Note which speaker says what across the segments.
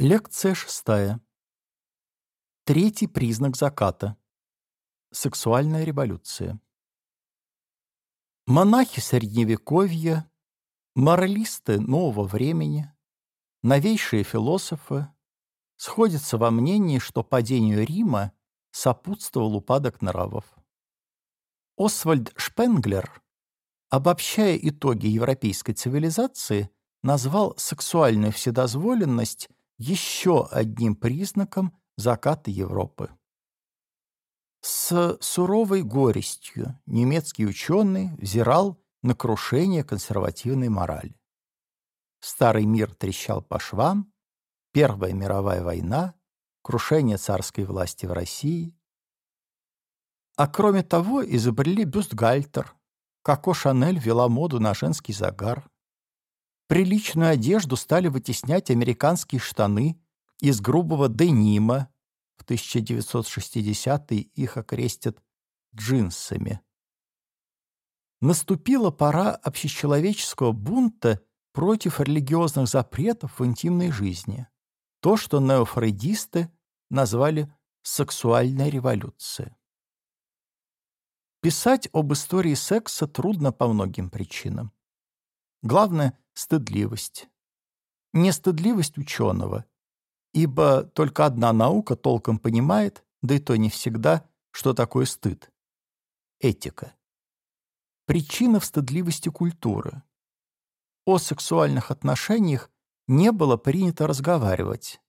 Speaker 1: Лекция шестая. Третий признак заката. Сексуальная революция. Монахи Средневековья, моралисты нового времени, новейшие философы сходятся во мнении, что падению Рима сопутствовал упадок нравов. Освальд Шпенглер, обобщая итоги европейской цивилизации, назвал сексуальную вседозволенность еще одним признаком заката Европы. С суровой горестью немецкий ученый взирал на крушение консервативной морали. Старый мир трещал по швам, Первая мировая война, крушение царской власти в России. А кроме того, изобрели бюстгальтер, Коко Шанель вела моду на женский загар, Приличную одежду стали вытеснять американские штаны из грубого денима. В 1960-е их окрестят джинсами. Наступила пора общечеловеческого бунта против религиозных запретов в интимной жизни. То, что неофрейдисты назвали «сексуальная революция». Писать об истории секса трудно по многим причинам. Главное — стыдливость. Не стыдливость ученого, ибо только одна наука толком понимает, да и то не всегда, что такое стыд. Этика. Причина в стыдливости культуры. О сексуальных отношениях не было принято разговаривать,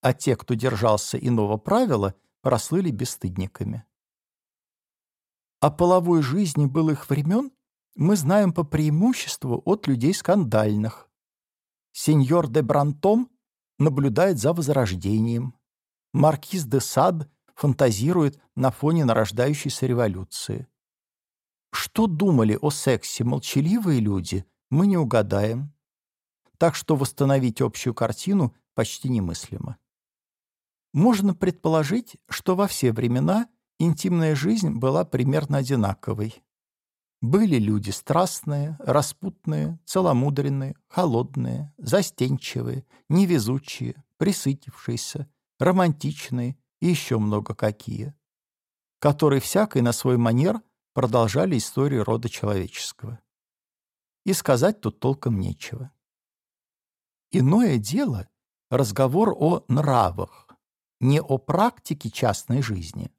Speaker 1: а те, кто держался иного правила, прослыли бесстыдниками. О половой жизни былых времен мы знаем по преимуществу от людей скандальных. Сеньор де Брантом наблюдает за возрождением. Маркиз де Сад фантазирует на фоне нарождающейся революции. Что думали о сексе молчаливые люди, мы не угадаем. Так что восстановить общую картину почти немыслимо. Можно предположить, что во все времена интимная жизнь была примерно одинаковой. Были люди страстные, распутные, целомудренные, холодные, застенчивые, невезучие, присытившиеся, романтичные и еще много какие, которые всякой на свой манер продолжали историю рода человеческого. И сказать тут толком нечего. Иное дело — разговор о нравах, не о практике частной жизни,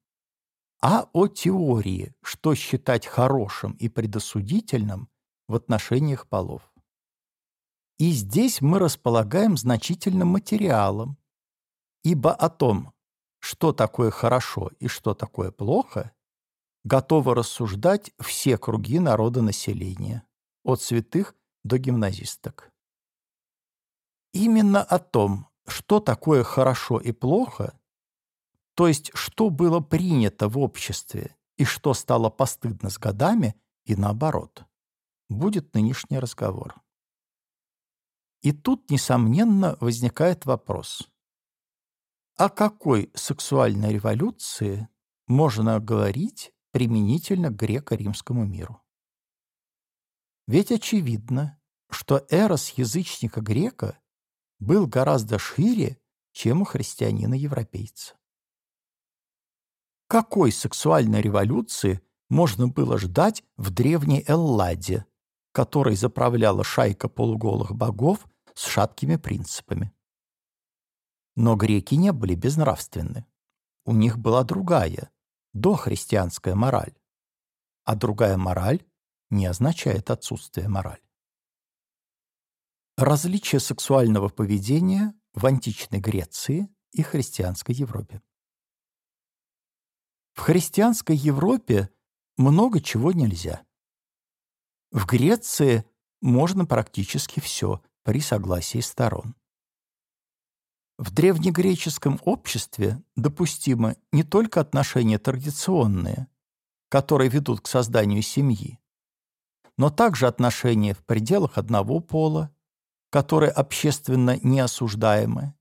Speaker 1: а о теории, что считать хорошим и предосудительным в отношениях полов. И здесь мы располагаем значительным материалом, ибо о том, что такое хорошо и что такое плохо, готовы рассуждать все круги народонаселения, от святых до гимназисток. Именно о том, что такое хорошо и плохо, то есть, что было принято в обществе и что стало постыдно с годами, и наоборот, будет нынешний разговор. И тут, несомненно, возникает вопрос. О какой сексуальной революции можно говорить применительно к греко-римскому миру? Ведь очевидно, что эрос язычника-грека был гораздо шире, чем у христианина-европейца. Какой сексуальной революции можно было ждать в древней Элладе, которой заправляла шайка полуголых богов с шаткими принципами? Но греки не были безнравственны. У них была другая, дохристианская мораль. А другая мораль не означает отсутствие морали. Различие сексуального поведения в античной Греции и христианской Европе. В христианской Европе много чего нельзя. В Греции можно практически все при согласии сторон. В древнегреческом обществе допустимы не только отношения традиционные, которые ведут к созданию семьи, но также отношения в пределах одного пола, которые общественно неосуждаемы,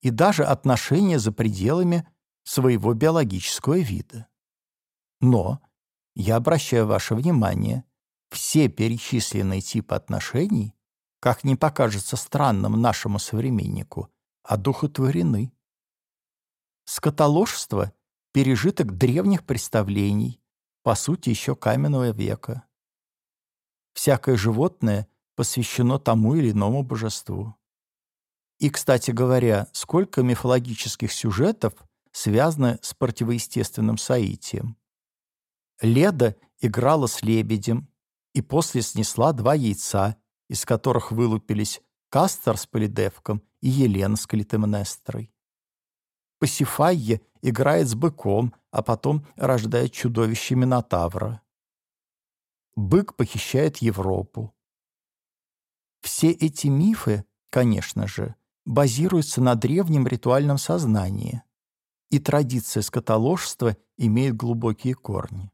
Speaker 1: и даже отношения за пределами своего биологического вида. Но, я обращаю ваше внимание, все перечисленные типы отношений, как не покажется странным нашему современнику, одухотворены. Скотоложство – пережиток древних представлений, по сути, еще каменного века. Всякое животное посвящено тому или иному божеству. И, кстати говоря, сколько мифологических сюжетов связаны с противоестественным соитием. Леда играла с лебедем и после снесла два яйца, из которых вылупились Кастер с Полидевком и Елена с Клитемнестрой. Пасифайе играет с быком, а потом рождает чудовище Минотавра. Бык похищает Европу. Все эти мифы, конечно же, базируются на древнем ритуальном сознании, и традиция скотоложства имеет глубокие корни.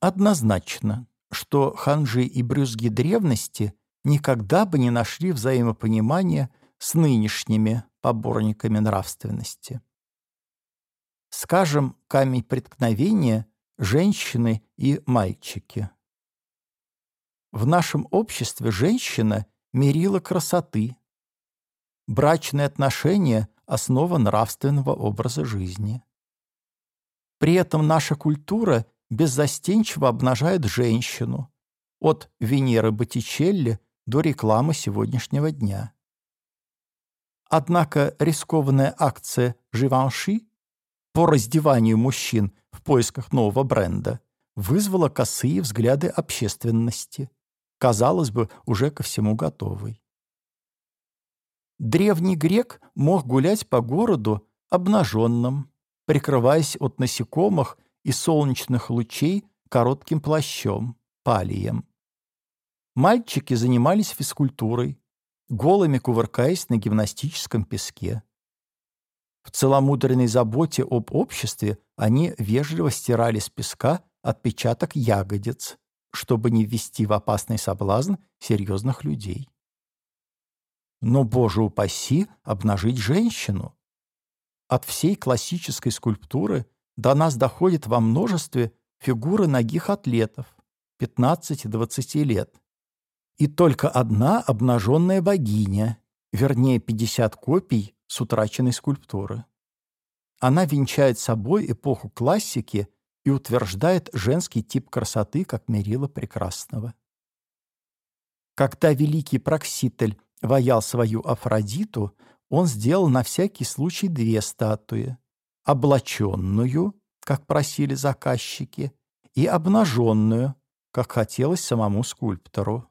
Speaker 1: Однозначно, что ханжи и брюзги древности никогда бы не нашли взаимопонимания с нынешними поборниками нравственности. Скажем, камень преткновения – женщины и мальчики. В нашем обществе женщина – мерила красоты. Брачные отношения – основа нравственного образа жизни. При этом наша культура беззастенчиво обнажает женщину, от Венеры Боттичелли до рекламы сегодняшнего дня. Однако рискованная акция «Живанши» по раздеванию мужчин в поисках нового бренда вызвала косые взгляды общественности, казалось бы, уже ко всему готовой. Древний грек мог гулять по городу обнаженным, прикрываясь от насекомых и солнечных лучей коротким плащом, палием. Мальчики занимались физкультурой, голыми кувыркаясь на гимнастическом песке. В целомудренной заботе об обществе они вежливо стирали с песка отпечаток ягодиц, чтобы не ввести в опасный соблазн серьезных людей. Но, боже упаси, обнажить женщину! От всей классической скульптуры до нас доходит во множестве фигуры ногих атлетов 15-20 лет, и только одна обнаженная богиня, вернее, 50 копий с утраченной скульптуры. Она венчает собой эпоху классики и утверждает женский тип красоты как мерило прекрасного. Когда великий Прокситель ваял свою Афродиту, он сделал на всякий случай две статуи – облаченную, как просили заказчики, и обнаженную, как хотелось самому скульптору.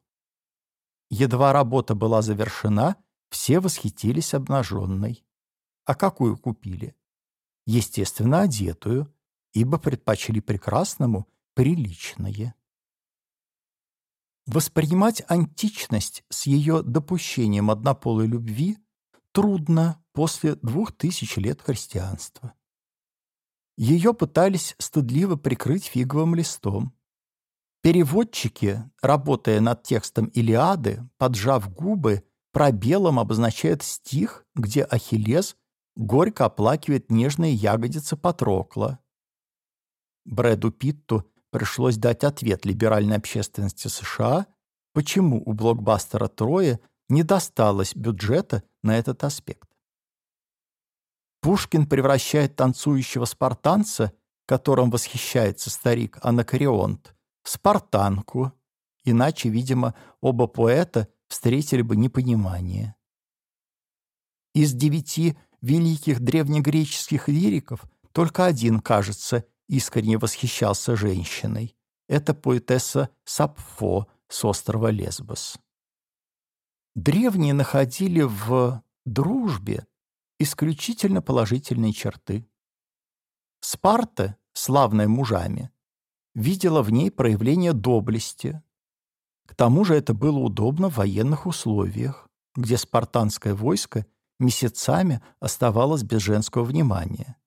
Speaker 1: Едва работа была завершена, все восхитились обнаженной. А какую купили? Естественно, одетую, ибо предпочли прекрасному приличное. Воспринимать античность с ее допущением однополой любви трудно после двух тысяч лет христианства. Ее пытались стыдливо прикрыть фиговым листом. Переводчики, работая над текстом Илиады, поджав губы, пробелом обозначают стих, где Ахиллес горько оплакивает нежные ягодицы Патрокла. Брэду Питту пришлось дать ответ либеральной общественности США, почему у блокбастера «Трое» не досталось бюджета на этот аспект. Пушкин превращает танцующего спартанца, которым восхищается старик Анакареонт, спартанку, иначе, видимо, оба поэта встретили бы непонимание. Из девяти великих древнегреческих лириков только один, кажется, искренне восхищался женщиной. Это поэтесса Сапфо с острова Лесбос. Древние находили в дружбе исключительно положительные черты. Спарта, славная мужами, видела в ней проявление доблести. К тому же это было удобно в военных условиях, где спартанское войско месяцами оставалось без женского внимания.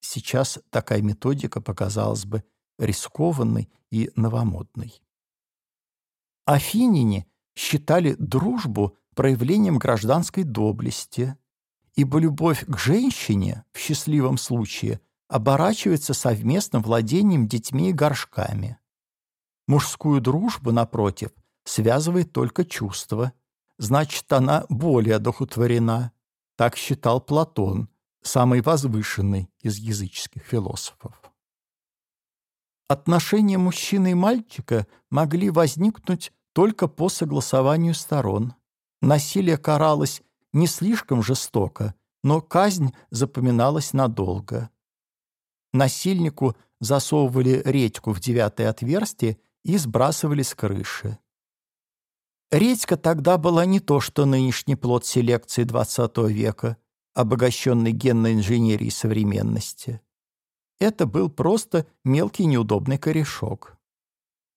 Speaker 1: Сейчас такая методика показалась бы рискованной и новомодной. Афиняне считали дружбу проявлением гражданской доблести, ибо любовь к женщине в счастливом случае оборачивается совместным владением детьми и горшками. Мужскую дружбу, напротив, связывает только чувство. значит, она более одухотворена. Так считал Платон, самый возвышенный из языческих философов. Отношения мужчины и мальчика могли возникнуть только по согласованию сторон. Насилие каралось не слишком жестоко, но казнь запоминалась надолго. Насильнику засовывали редьку в девятое отверстие и сбрасывали с крыши. Редька тогда была не то, что нынешний плод селекции XX века, обогащенный генной инженерией современности. Это был просто мелкий неудобный корешок.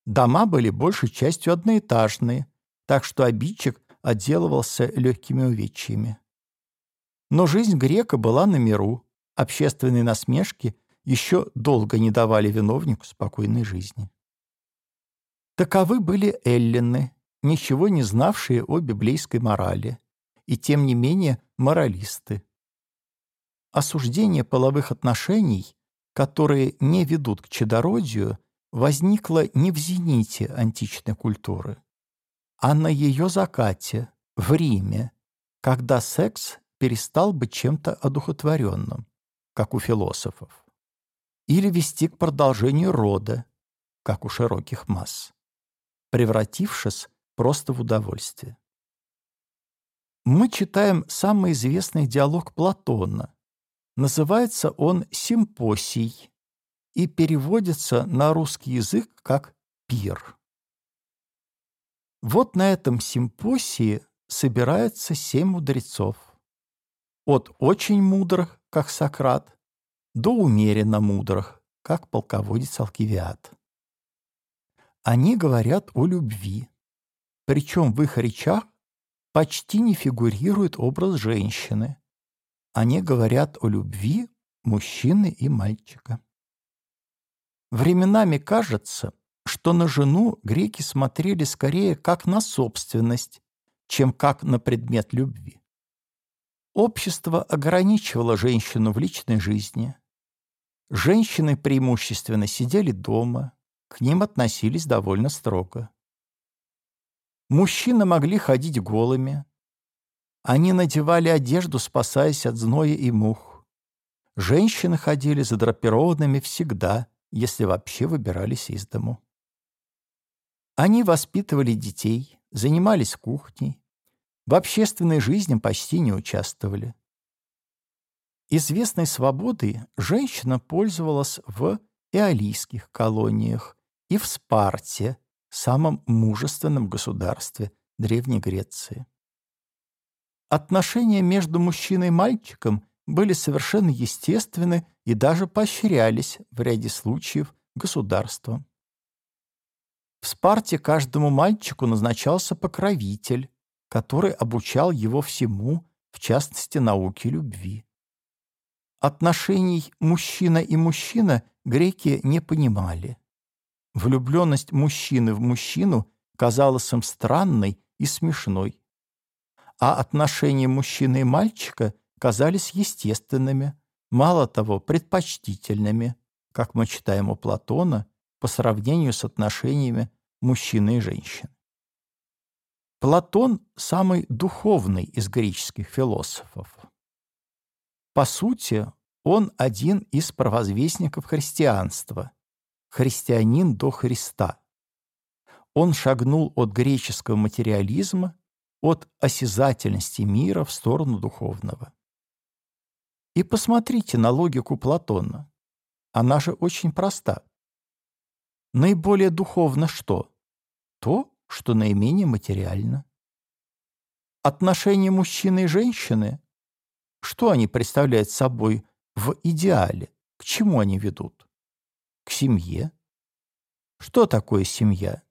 Speaker 1: Дома были большей частью одноэтажные, так что обидчик отделывался легкими увечьями. Но жизнь грека была на миру, общественные насмешки еще долго не давали виновнику спокойной жизни. Таковы были эллины, ничего не знавшие о библейской морали, и тем не менее моралисты. Осуждение половых отношений, которые не ведут к чадородию, возникло не в зените античной культуры, а на ее закате, в Риме, когда секс перестал быть чем-то одухотворенным, как у философов, или вести к продолжению рода, как у широких масс, превратившись просто в удовольствие. Мы читаем самый известный диалог Платона. Называется он «Симпосий» и переводится на русский язык как «пир». Вот на этом симпосии собирается семь мудрецов. От очень мудрых, как Сократ, до умеренно мудрых, как полководец Алкивиад. Они говорят о любви, причем в их речах почти не фигурирует образ женщины. Они говорят о любви мужчины и мальчика. Временами кажется, что на жену греки смотрели скорее как на собственность, чем как на предмет любви. Общество ограничивало женщину в личной жизни. Женщины преимущественно сидели дома, к ним относились довольно строго. Мужчины могли ходить голыми. Они надевали одежду, спасаясь от зноя и мух. Женщины ходили задрапированными всегда, если вообще выбирались из дому. Они воспитывали детей, занимались кухней, в общественной жизни почти не участвовали. Известной свободой женщина пользовалась в эолийских колониях и в Спарте, самом мужественном государстве Древней Греции. Отношения между мужчиной и мальчиком были совершенно естественны и даже поощрялись в ряде случаев государством. В Спарте каждому мальчику назначался покровитель, который обучал его всему, в частности, науке любви. Отношений мужчина и мужчина греки не понимали. Влюбленность мужчины в мужчину казалась им странной и смешной. А отношения мужчины и мальчика казались естественными, мало того, предпочтительными, как мы читаем у Платона, по сравнению с отношениями мужчины и женщины. Платон – самый духовный из греческих философов. По сути, он один из провозвестников христианства, христианин до Христа. Он шагнул от греческого материализма, от осязательности мира в сторону духовного. И посмотрите на логику Платона. Она же очень проста. Наиболее духовно что? То, что наименее материально. Отношения мужчины и женщины, что они представляют собой в идеале, к чему они ведут? к семье. Что такое семья?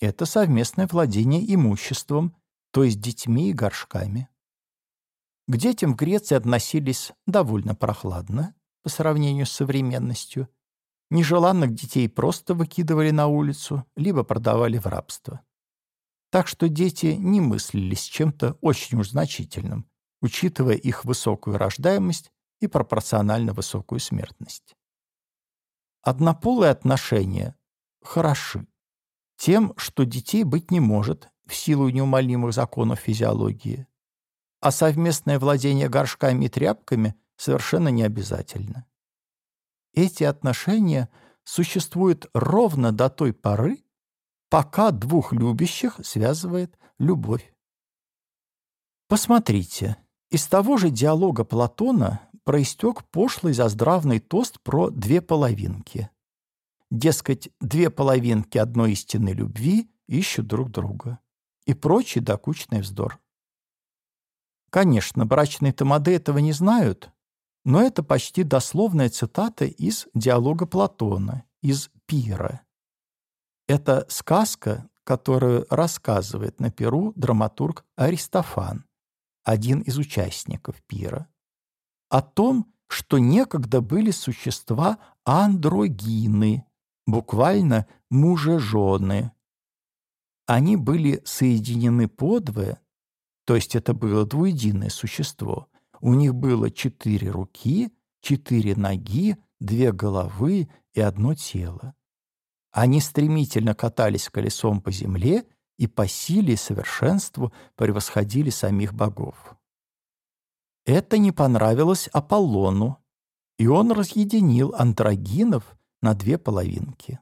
Speaker 1: Это совместное владение имуществом, то есть детьми и горшками. К детям в Греции относились довольно прохладно по сравнению с современностью. Нежеланных детей просто выкидывали на улицу, либо продавали в рабство. Так что дети не мыслились чем-то очень уж значительным, учитывая их высокую рождаемость и пропорционально высокую смертность. Однополые отношения хороши. Тем, что детей быть не может, в силу неумолимых законов физиологии, а совместное владение горшками и тряпками совершенно не обязательно. Эти отношения существуют ровно до той поры, пока двух любящих связывает любовь. Посмотрите, из того же диалога Платона проистек пошлый заздравный тост про две половинки. Дескать, две половинки одной истинной любви ищут друг друга. И прочий докучный вздор. Конечно, брачные тамады этого не знают, но это почти дословная цитата из диалога Платона, из «Пира». Это сказка, которую рассказывает на Перу драматург Аристофан, один из участников пира, о том, что некогда были существа андрогины, буквально мужа-жены. Они были соединены подвое, то есть это было двуединое существо. У них было четыре руки, четыре ноги, две головы и одно тело. Они стремительно катались колесом по земле и по силе и совершенству превосходили самих богов. Это не понравилось Аполлону, и он разъединил андрогинов на две половинки.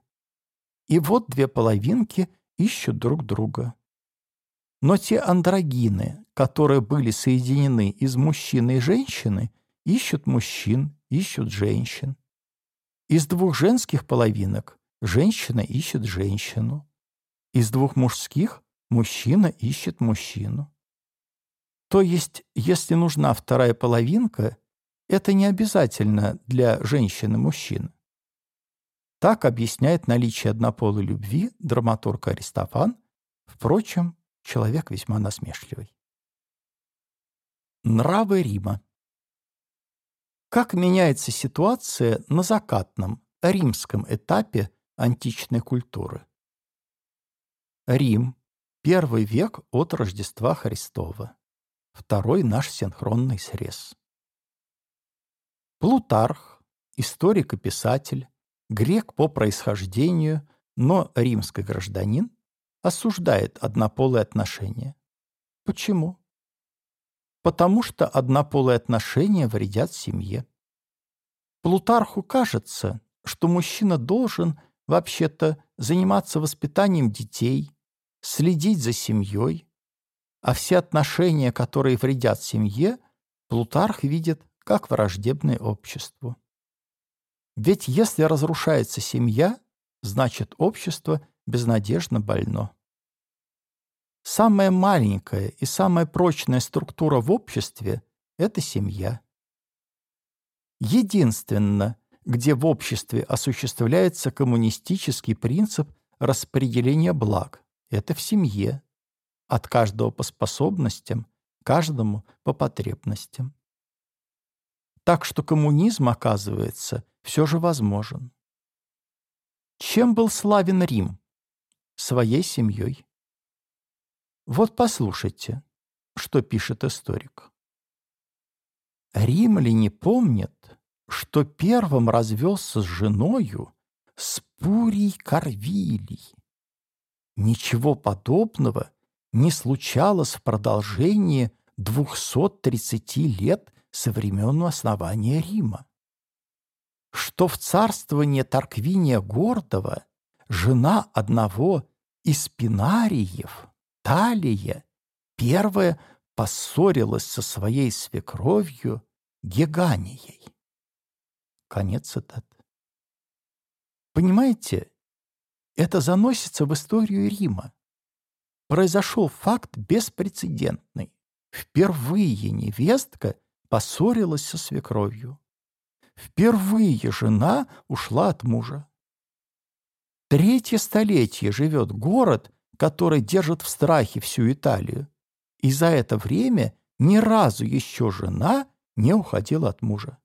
Speaker 1: И вот две половинки ищут друг друга. Но те андрогины, которые были соединены из мужчины и женщины, ищут мужчин, ищут женщин. Из двух женских половинок женщина ищет женщину. Из двух мужских мужчина ищет мужчину. То есть, если нужна вторая половинка, это не обязательно для женщины и мужчин. Так объясняет наличие однополой любви драматург Аристофан, впрочем, человек весьма насмешливый. Нравы Рима Как меняется ситуация на закатном, римском этапе античной культуры? Рим, первый век от Рождества Христова. Второй наш синхронный срез. Плутарх, историк и писатель, грек по происхождению, но римский гражданин, осуждает однополые отношения. Почему? Потому что однополые отношения вредят семье. Плутарху кажется, что мужчина должен вообще-то заниматься воспитанием детей, следить за семьей, а все отношения, которые вредят семье, Плутарх видит как враждебное обществу. Ведь если разрушается семья, значит общество безнадежно больно. Самая маленькая и самая прочная структура в обществе – это семья. Единственно, где в обществе осуществляется коммунистический принцип распределения благ, это в семье. От каждого по способностям, каждому по потребностям. Так что коммунизм, оказывается, все же возможен. Чем был славен Рим? Своей семьей. Вот послушайте, что пишет историк. Римляне помнят, что первым развелся с женою Спурий Корвилий, Ничего подобного не случалось в продолжении 230 лет со времен основания Рима. Что в царствование Тарквиния Гордого жена одного из пинариев, Талия, первая поссорилась со своей свекровью Геганией. Конец цитаты. Понимаете, это заносится в историю Рима. Произошел факт беспрецедентный. Впервые невестка поссорилась со свекровью. Впервые жена ушла от мужа. Третье столетие живет город, который держит в страхе всю Италию. И за это время ни разу еще жена не уходила от мужа.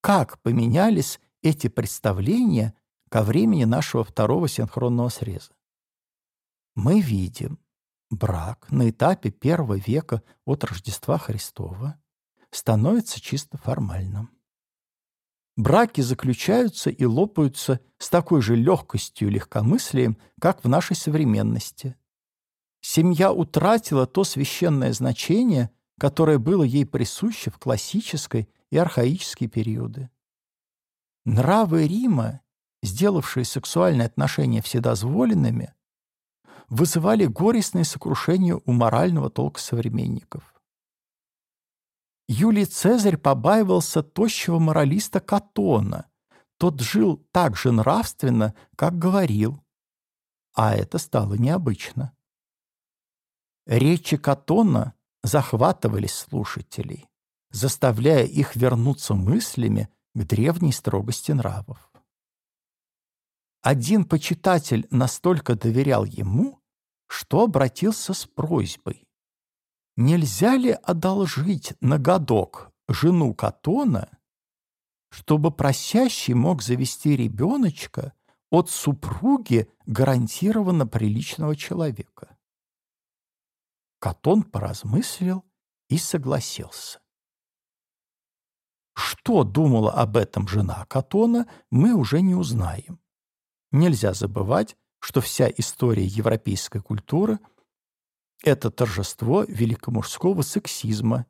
Speaker 1: Как поменялись эти представления ко времени нашего второго синхронного среза. Мы видим, брак на этапе первого века от Рождества Христова становится чисто формальным. Браки заключаются и лопаются с такой же легкостью и легкомыслием, как в нашей современности. семья утратила то священное значение, которое было ей присуще в классической и архаические периоды. Нравы Рима, сделавшие сексуальные отношения вседозволенными, вызывали горестное сокрушение у морального толка современников. Юлий Цезарь побаивался тощего моралиста Катона. Тот жил так же нравственно, как говорил. А это стало необычно. Речи Катона захватывали слушателей, заставляя их вернуться мыслями к древней строгости нравов. Один почитатель настолько доверял ему, что обратился с просьбой нельзя ли одолжить на годок жену Катона, чтобы просящий мог завести ребеночка от супруги гарантированно приличного человека? Катон поразмыслил и согласился. Что думала об этом жена Катона, мы уже не узнаем. Нельзя забывать, что вся история европейской культуры – это торжество великомужского сексизма,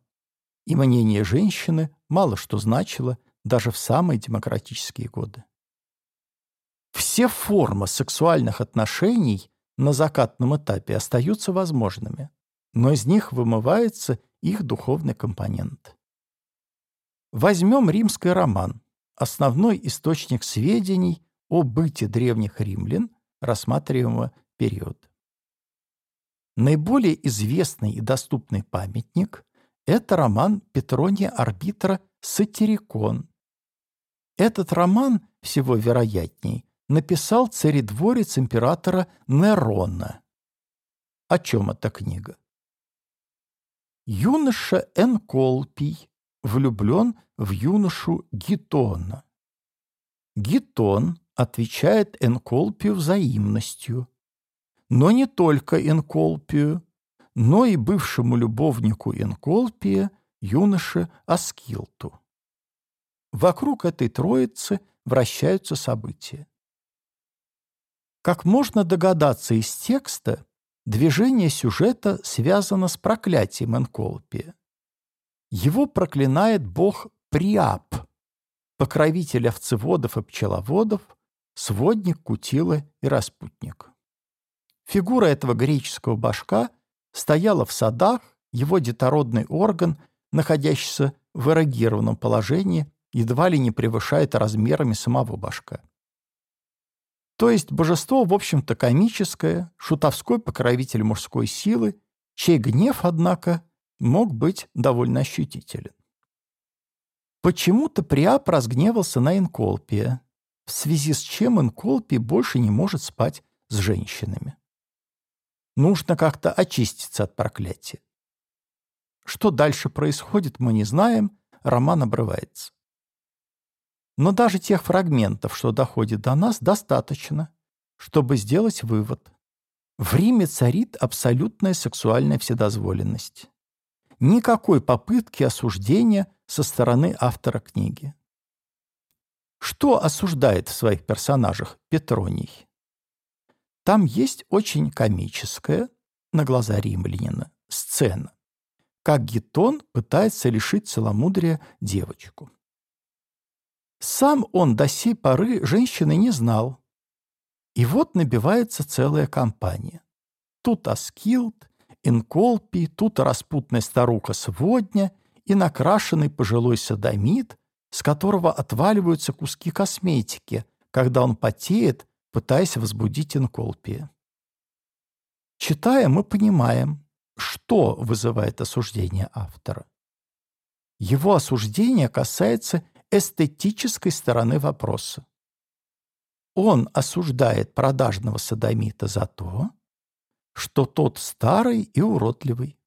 Speaker 1: и мнение женщины мало что значило даже в самые демократические годы. Все формы сексуальных отношений на закатном этапе остаются возможными, но из них вымывается их духовный компонент. Возьмем римский роман, основной источник сведений о быте древних римлян рассматриваемого периода. Наиболее известный и доступный памятник – это роман Петрония Арбитра «Сатирикон». Этот роман, всего вероятней, написал царедворец императора Нерона. О чем эта книга? Юноша Энколпий влюблен в юношу Гитона. Гитон отвечает Энколпию взаимностью – но не только Инколпию, но и бывшему любовнику Инколпия, юноше Аскилту. Вокруг этой троицы вращаются события. Как можно догадаться из текста, движение сюжета связано с проклятием Энколпия. Его проклинает бог Приап, покровитель овцеводов и пчеловодов, сводник, кутила и распутник. Фигура этого греческого башка стояла в садах, его детородный орган, находящийся в эрогированном положении, едва ли не превышает размерами самого башка. То есть божество, в общем-то, комическое, шутовской покровитель мужской силы, чей гнев, однако, мог быть довольно ощутителен. Почему-то Приап разгневался на Инколпия, в связи с чем Инколпий больше не может спать с женщинами. Нужно как-то очиститься от проклятия. Что дальше происходит, мы не знаем, роман обрывается. Но даже тех фрагментов, что доходит до нас, достаточно, чтобы сделать вывод. В Риме царит абсолютная сексуальная вседозволенность. Никакой попытки осуждения со стороны автора книги. Что осуждает в своих персонажах Петроний? Там есть очень комическая, на глаза римлянина, сцена, как Гетон пытается лишить целомудрия девочку. Сам он до сей поры женщины не знал. И вот набивается целая компания. Тут Аскилд, Инколпий, тут распутная старуха Сводня и накрашенный пожилой садомит, с которого отваливаются куски косметики, когда он потеет пытаясь возбудить инколпия. Читая, мы понимаем, что вызывает осуждение автора. Его осуждение касается эстетической стороны вопроса. Он осуждает продажного садомита за то, что тот старый и уродливый.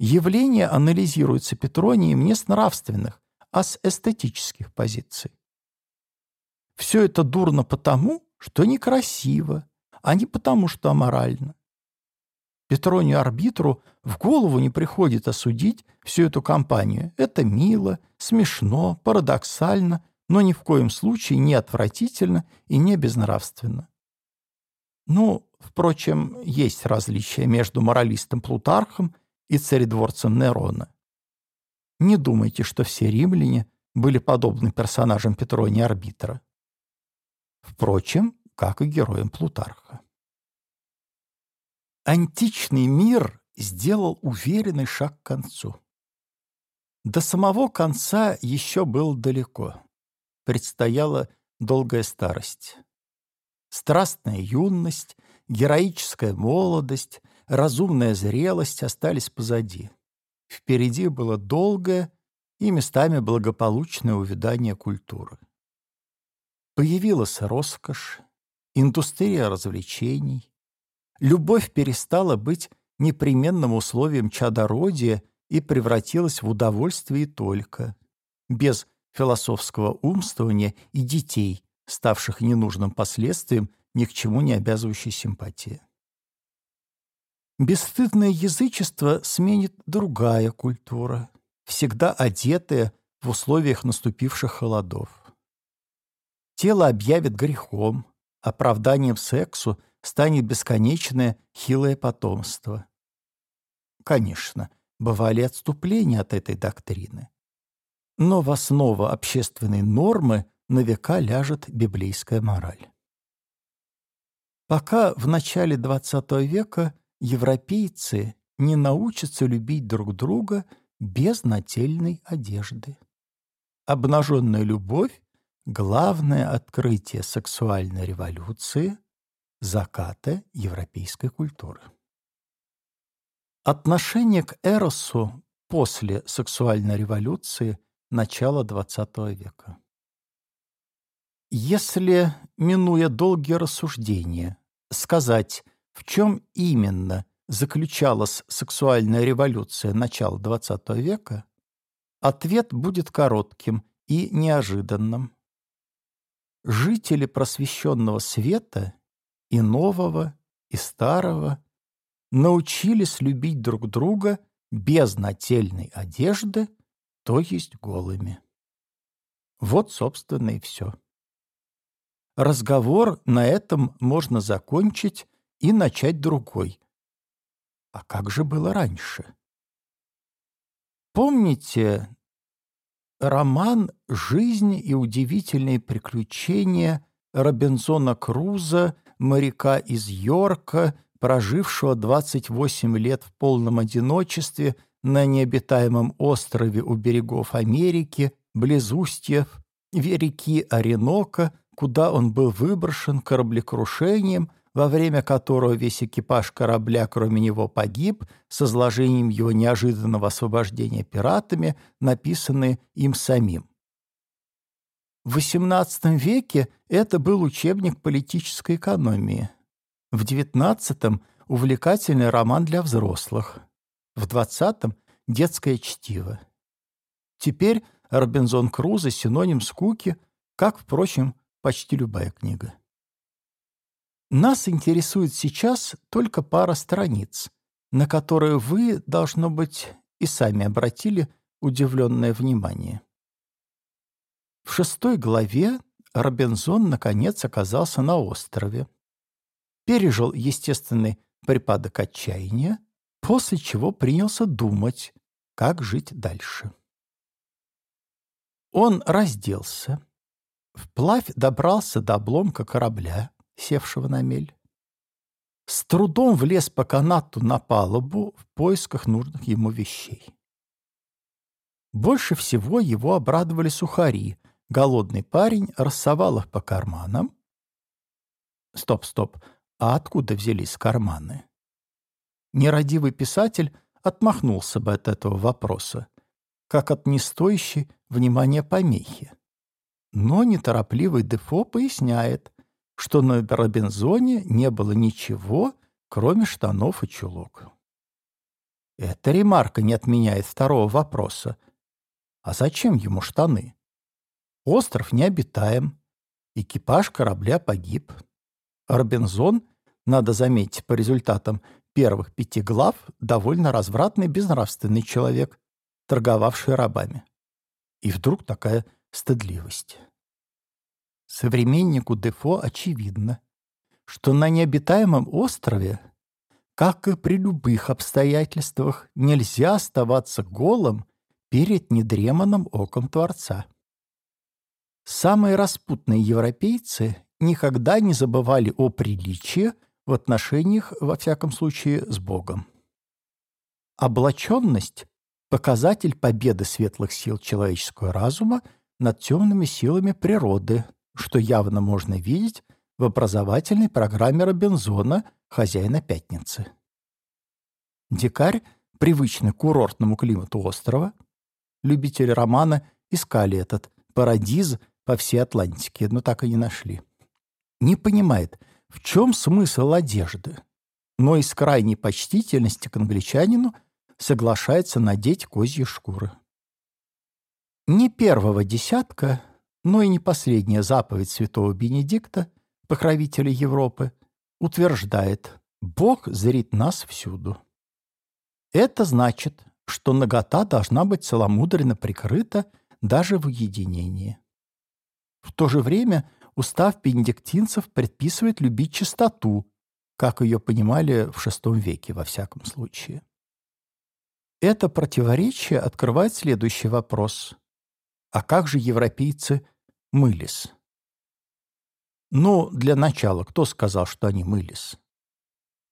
Speaker 1: Явление анализируется Петронием не с нравственных, а с эстетических позиций. Все это дурно потому, что некрасиво, а не потому, что аморально. Петронию арбитру в голову не приходит осудить всю эту компанию. Это мило, смешно, парадоксально, но ни в коем случае не отвратительно и не безнравственно. Ну, Впрочем, есть различия между моралистом Плутархом и царедворцем Нерона. Не думайте, что все римляне были подобны персонажам Петрония Арбитра. Впрочем, как и героям Плутарха. Античный мир сделал уверенный шаг к концу. До самого конца еще было далеко. Предстояла долгая старость. Страстная юность, героическая молодость, разумная зрелость остались позади. Впереди было долгое и местами благополучное увядание культуры. Появилась роскошь, индустрия развлечений. Любовь перестала быть непременным условием чадородия и превратилась в удовольствие только, без философского умствования и детей, ставших ненужным последствием ни к чему не обязывающей симпатии. Бесстыдное язычество сменит другая культура, всегда одетая в условиях наступивших холодов. Тело объявит грехом, оправданием сексу станет бесконечное хилое потомство. Конечно, бывали отступления от этой доктрины. Но в основу общественной нормы на века ляжет библейская мораль. Пока в начале XX века европейцы не научатся любить друг друга без нательной одежды. Обнаженная любовь — главное открытие сексуальной революции, заката европейской культуры. Отношение к Эросу после сексуальной революции начала XX века. Если, минуя долгие рассуждения, сказать, в чем именно заключалась сексуальная революция начала XX века, ответ будет коротким и неожиданным. Жители просвещенного света и нового, и старого научились любить друг друга без нательной одежды, то есть голыми. Вот, собственно, и все. Разговор на этом можно закончить и начать другой. А как же было раньше? Помните роман «Жизнь и удивительные приключения» Робинзона Круза, моряка из Йорка, прожившего 28 лет в полном одиночестве на необитаемом острове у берегов Америки, близ устьев реки Оренока, куда он был выброшен кораблекрушением, во время которого весь экипаж корабля, кроме него, погиб, с изложением его неожиданного освобождения пиратами, написанные им самим. В XVIII веке это был учебник политической экономии, в XIX – увлекательный роман для взрослых. В XX – детское чтиво. Теперь Робинзон Крузо – синоним скуки, как, впрочем, почти любая книга. Нас интересует сейчас только пара страниц, на которые вы, должно быть, и сами обратили удивленное внимание. В шестой главе Робинзон наконец оказался на острове, пережил естественный припадок отчаяния, после чего принялся думать, как жить дальше. Он разделся, вплавь добрался до обломка корабля, севшего на мель, с трудом влез по канату на палубу в поисках нужных ему вещей. Больше всего его обрадовали сухари. Голодный парень рассовал их по карманам. Стоп, стоп. А откуда взялись карманы? Нерадивый писатель отмахнулся бы от этого вопроса, как от нестоящей внимания помехи. Но неторопливый Дефо поясняет, что на Робинзоне не было ничего, кроме штанов и чулок. Эта ремарка не отменяет второго вопроса. А зачем ему штаны? Остров необитаем. Экипаж корабля погиб. Робинзон, надо заметить по результатам первых пяти глав, довольно развратный, безнравственный человек, торговавший рабами. И вдруг такая стыдливость. Современнику Дефо очевидно, что на необитаемом острове, как и при любых обстоятельствах, нельзя оставаться голым перед недреманным оком Творца. Самые распутные европейцы никогда не забывали о приличии в отношениях, во всяком случае, с Богом. Облаченность – показатель победы светлых сил человеческого разума над темными силами природы, что явно можно видеть в образовательной программе Робинзона «Хозяина пятницы». Дикарь, привычный к курортному климату острова, любители романа искали этот парадиз по всей Атлантике, но так и не нашли. Не понимает, в чем смысл одежды, но из крайней почтительности к англичанину соглашается надеть козьи шкуры. Не первого десятка, но и не последняя заповедь святого Бенедикта, покровителя Европы, утверждает «Бог зрит нас всюду». Это значит, что нагота должна быть целомудренно прикрыта даже в уединении. В то же время устав бенедиктинцев предписывает любить чистоту, как ее понимали в VI веке во всяком случае. Это противоречие открывает следующий вопрос. А как же европейцы мылись? Ну, для начала, кто сказал, что они мылись?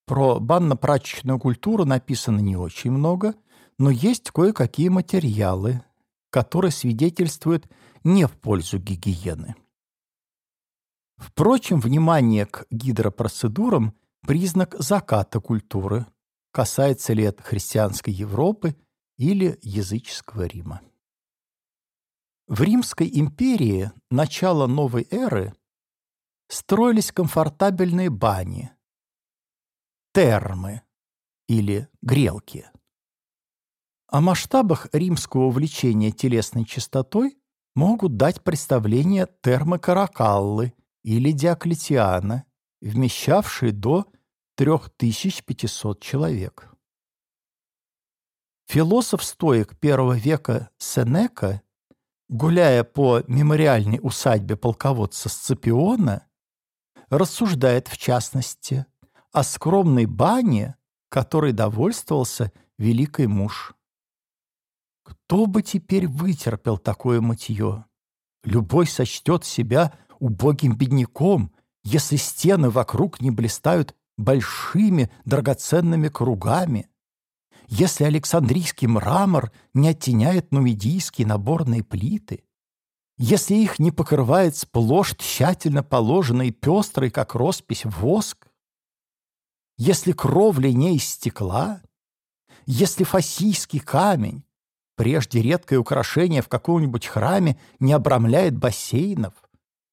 Speaker 1: Про банно-прачечную культуру написано не очень много, но есть кое-какие материалы, которые свидетельствуют не в пользу гигиены. Впрочем, внимание к гидропроцедурам – признак заката культуры, касается ли это христианской Европы или языческого Рима. В Римской империи начала новой эры строились комфортабельные бани, термы или грелки. О масштабах римского увлечения телесной чистотой могут дать представление термокаракаллы или Диоклетиана, вмещавшие до 3500 человек. Философ-стоик первого века Сенека, гуляя по мемориальной усадьбе полководца Сципиона, рассуждает в частности о скромной бане, которой довольствовался великий муж. Кто бы теперь вытерпел такое мытье? Любой сочтет себя убогим бедняком, если стены вокруг не блистают большими драгоценными кругами, если Александрийский мрамор не оттеняет нумидийские наборные плиты, если их не покрывает сплошь тщательно положенный пестрый, как роспись, воск, если кровля не из стекла, если фасийский камень, прежде редкое украшение в каком-нибудь храме, не обрамляет бассейнов,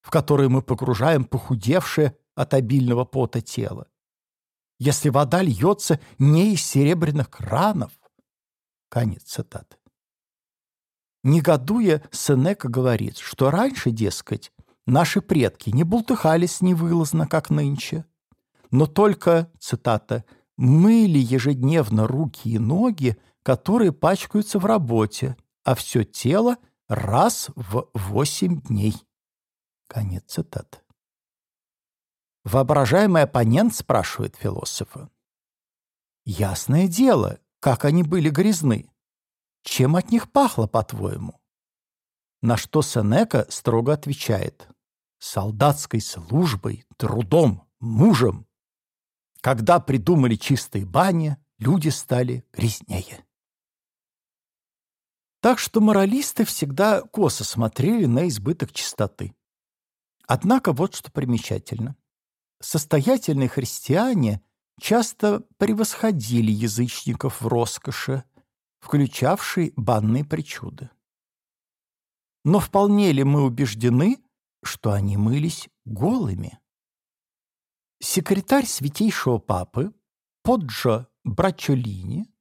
Speaker 1: в которые мы погружаем похудевшее от обильного пота тело, если вода льется не из серебряных кранов. Конец цитаты. Негодуя, Сенека говорит, что раньше, дескать, наши предки не бултыхались невылазно, как нынче, но только, цитата, «мыли ежедневно руки и ноги, которые пачкаются в работе, а все тело раз в восемь дней». Конец цитаты. Воображаемый оппонент спрашивает философа. Ясное дело, как они были грязны. Чем от них пахло, по-твоему? На что Сенека строго отвечает. Солдатской службой, трудом, мужем. Когда придумали чистые бани, люди стали грязнее. Так что моралисты всегда косо смотрели на избыток чистоты. Однако вот что примечательно. Состоятельные христиане часто превосходили язычников в роскоши, включавшей банные причуды. Но вполне ли мы убеждены, что они мылись голыми? Секретарь святейшего папы Поджо Брачолини,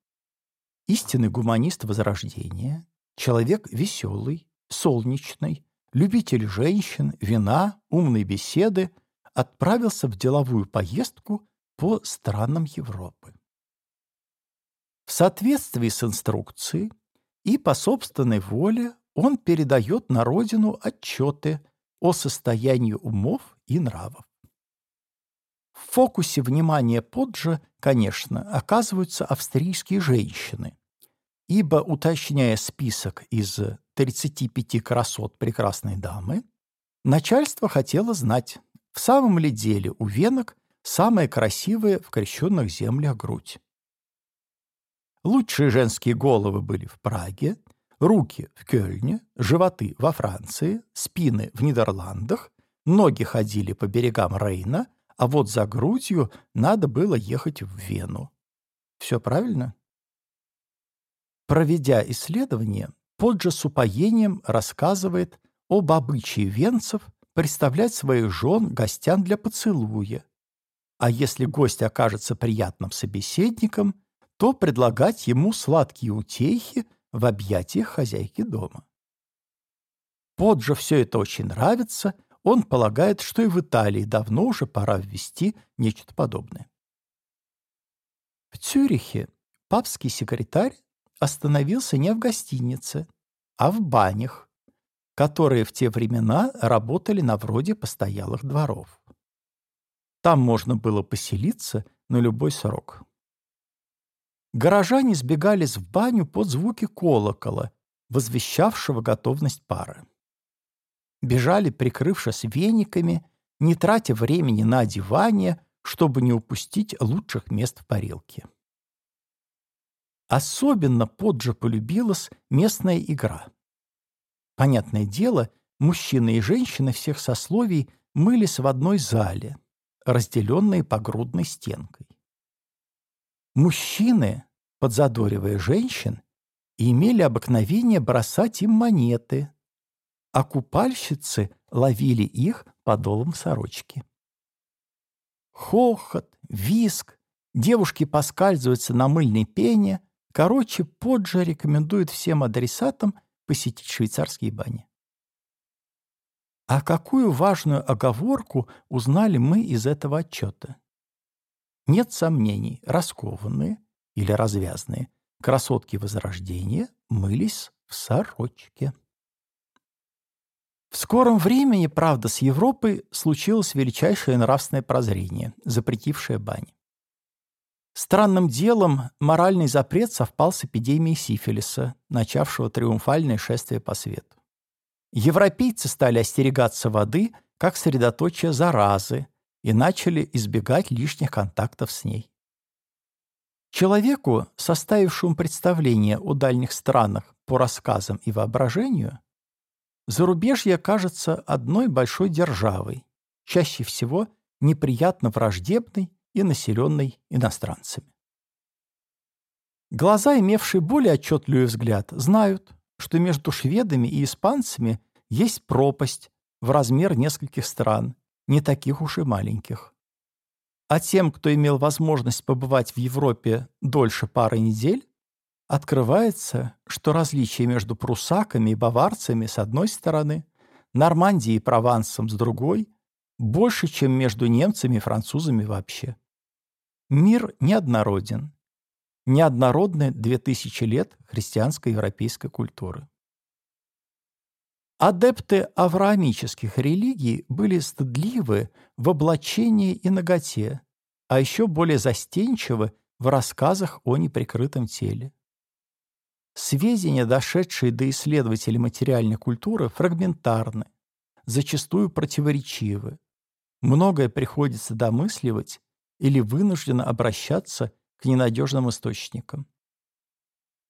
Speaker 1: истинный гуманист Возрождения, человек веселый, солнечный, любитель женщин, вина, умной беседы – отправился в деловую поездку по странам Европы. В соответствии с инструкцией и по собственной воле он передает на родину отчеты о состоянии умов и нравов. В фокусе внимания Поджа, конечно, оказываются австрийские женщины, ибо, уточняя список из 35 красот прекрасной дамы, начальство хотело знать, в самом ли деле у венок самая красивая в крещенных землях грудь. Лучшие женские головы были в Праге, руки в Кёльне, животы во Франции, спины в Нидерландах, ноги ходили по берегам Рейна, а вот за грудью надо было ехать в Вену. Все правильно? Проведя исследование, Поджа с упоением рассказывает об обычае венцев представлять своих жен гостям для поцелуя, а если гость окажется приятным собеседником, то предлагать ему сладкие утехи в объятиях хозяйки дома. Поджа все это очень нравится, он полагает, что и в Италии давно уже пора ввести нечто подобное. В Цюрихе папский секретарь остановился не в гостинице, а в банях, которые в те времена работали на вроде постоялых дворов. Там можно было поселиться на любой срок. Горожане сбегались в баню под звуки колокола, возвещавшего готовность пары. Бежали, прикрывшись вениками, не тратя времени на одевание, чтобы не упустить лучших мест в парилке. Особенно Поджа полюбилась местная игра. Понятное дело, мужчины и женщины всех сословий мылись в одной зале, разделенной погрудной стенкой. Мужчины, подзадоривая женщин, имели обыкновение бросать им монеты, а купальщицы ловили их подолом сорочки. Хохот, виск, девушки поскальзываются на мыльной пене, Короче, Поджа рекомендует всем адресатам посетить швейцарские бани. А какую важную оговорку узнали мы из этого отчета? Нет сомнений, раскованные или развязные красотки Возрождения мылись в сорочке. В скором времени, правда, с Европой случилось величайшее нравственное прозрение, запретившее бани. Странным делом моральный запрет совпал с эпидемией сифилиса, начавшего триумфальное шествие по свету. Европейцы стали остерегаться воды как средоточие заразы и начали избегать лишних контактов с ней. Человеку, составившему представление о дальних странах по рассказам и воображению, зарубежье кажется одной большой державой, чаще всего неприятно враждебной и населенной иностранцами. Глаза, имевшие более отчетливый взгляд, знают, что между шведами и испанцами есть пропасть в размер нескольких стран, не таких уж и маленьких. А тем, кто имел возможность побывать в Европе дольше пары недель, открывается, что различие между прусаками и баварцами с одной стороны, Нормандией и Провансом с другой, больше, чем между немцами и французами вообще. Мир неоднороден. Неоднородны две тысячи лет христианской европейской культуры. Адепты авраамических религий были стыдливы в облачении и наготе, а еще более застенчивы в рассказах о неприкрытом теле. Сведения, дошедшие до исследователей материальной культуры, фрагментарны, зачастую противоречивы. Многое приходится домысливать или вынуждена обращаться к ненадежным источникам.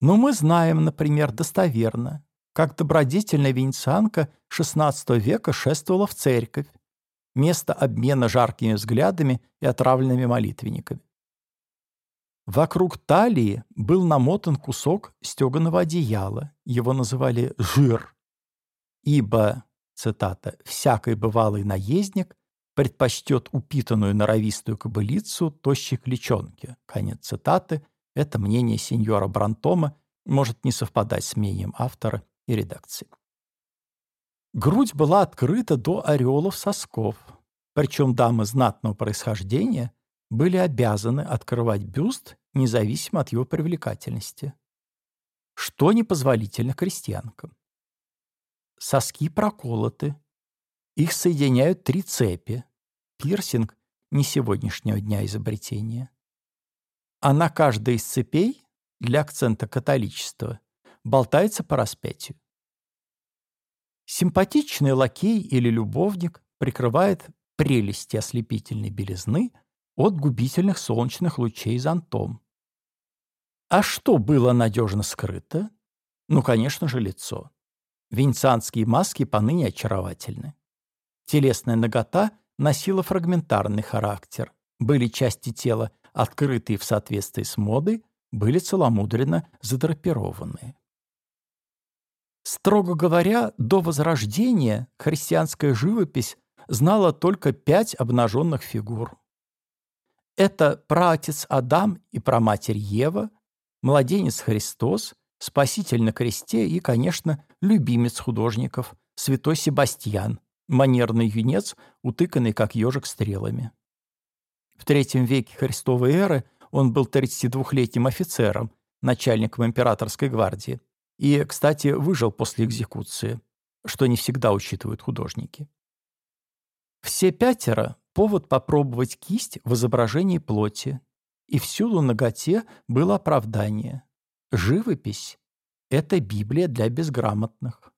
Speaker 1: Но мы знаем, например, достоверно, как добродетельная венецианка XVI века шествовала в церковь, место обмена жаркими взглядами и отравленными молитвенниками. Вокруг талии был намотан кусок стеганого одеяла, его называли «жир», ибо, цитата, «всякий бывалый наездник предпочтет упитанную норовистую кобылицу тощей кличонке. Конец цитаты. Это мнение сеньора Брантома может не совпадать с мнением автора и редакции. Грудь была открыта до ореолов сосков, причем дамы знатного происхождения были обязаны открывать бюст независимо от его привлекательности, что непозволительно крестьянкам. Соски проколоты, их соединяют три цепи, пирсинг не сегодняшнего дня изобретения. А на каждой из цепей для акцента католичества болтается по распятию. Симпатичный лакей или любовник прикрывает прелести ослепительной белизны от губительных солнечных лучей зонтом. А что было надежно скрыто? Ну, конечно же, лицо. Венецианские маски поныне очаровательны. Телесная нагота носила фрагментарный характер. Были части тела, открытые в соответствии с модой, были целомудренно задрапированные. Строго говоря, до Возрождения христианская живопись знала только пять обнаженных фигур. Это праотец Адам и праматерь Ева, младенец Христос, спаситель на кресте и, конечно, любимец художников, святой Себастьян, манерный юнец, утыканный как ежик стрелами. В третьем веке Христовой эры он был 32-летним офицером, начальником императорской гвардии, и, кстати, выжил после экзекуции, что не всегда учитывают художники. Все пятеро – повод попробовать кисть в изображении плоти, и всюду наготе было оправдание. Живопись – это Библия для безграмотных.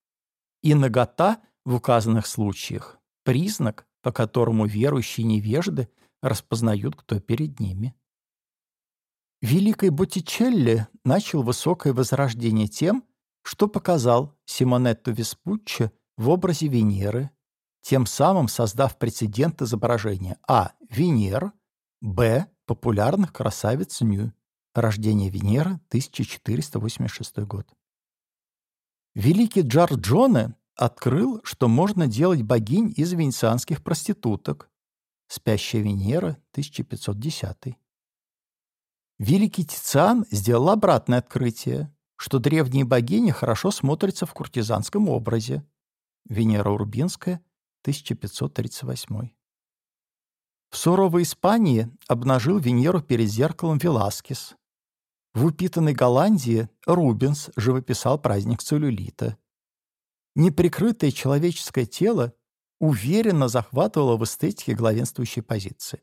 Speaker 1: И нагота в указанных случаях – признак, по которому верующие невежды распознают, кто перед ними. Великий Боттичелли начал высокое возрождение тем, что показал Симонетту Веспуччи в образе Венеры, тем самым создав прецедент изображения а. Венер, б. популярных красавиц Ню. Рождение Венеры, 1486 год. Великий Джорджоне открыл, что можно делать богинь из венецианских проституток. Спящая Венера, 1510. Великий Тициан сделал обратное открытие что древние богини хорошо смотрятся в куртизанском образе. Венера Урбинская, 1538. В суровой Испании обнажил Венеру перед зеркалом Веласкес. В упитанной Голландии Рубенс живописал праздник целлюлита. Неприкрытое человеческое тело уверенно захватывало в эстетике главенствующие позиции.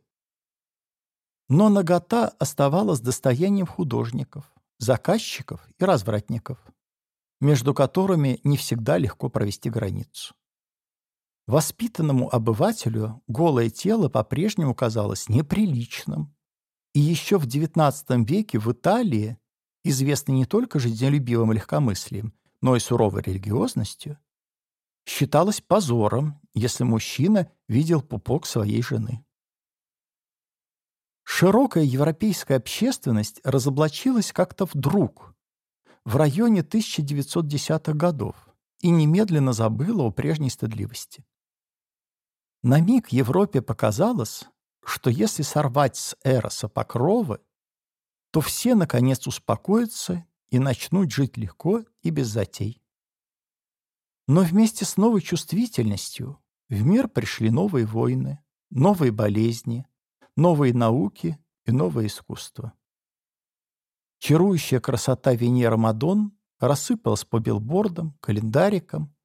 Speaker 1: Но нагота оставалась достоянием художников заказчиков и развратников, между которыми не всегда легко провести границу. Воспитанному обывателю голое тело по-прежнему казалось неприличным. И еще в XIX веке в Италии, известной не только жизнелюбивым легкомыслием, но и суровой религиозностью, считалось позором, если мужчина видел пупок своей жены. Широкая европейская общественность разоблачилась как-то вдруг, в районе 1910-х годов, и немедленно забыла о прежней стыдливости. На миг Европе показалось, что если сорвать с Эроса покровы, то все, наконец, успокоятся и начнут жить легко и без затей. Но вместе с новой чувствительностью в мир пришли новые войны, новые болезни, новые науки и новое искусство. Чарующая красота Венера Мадон рассыпалась по билбордам, календарикам,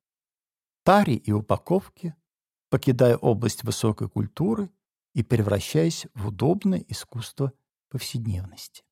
Speaker 1: таре и упаковке, покидая область высокой культуры и превращаясь в удобное искусство повседневности.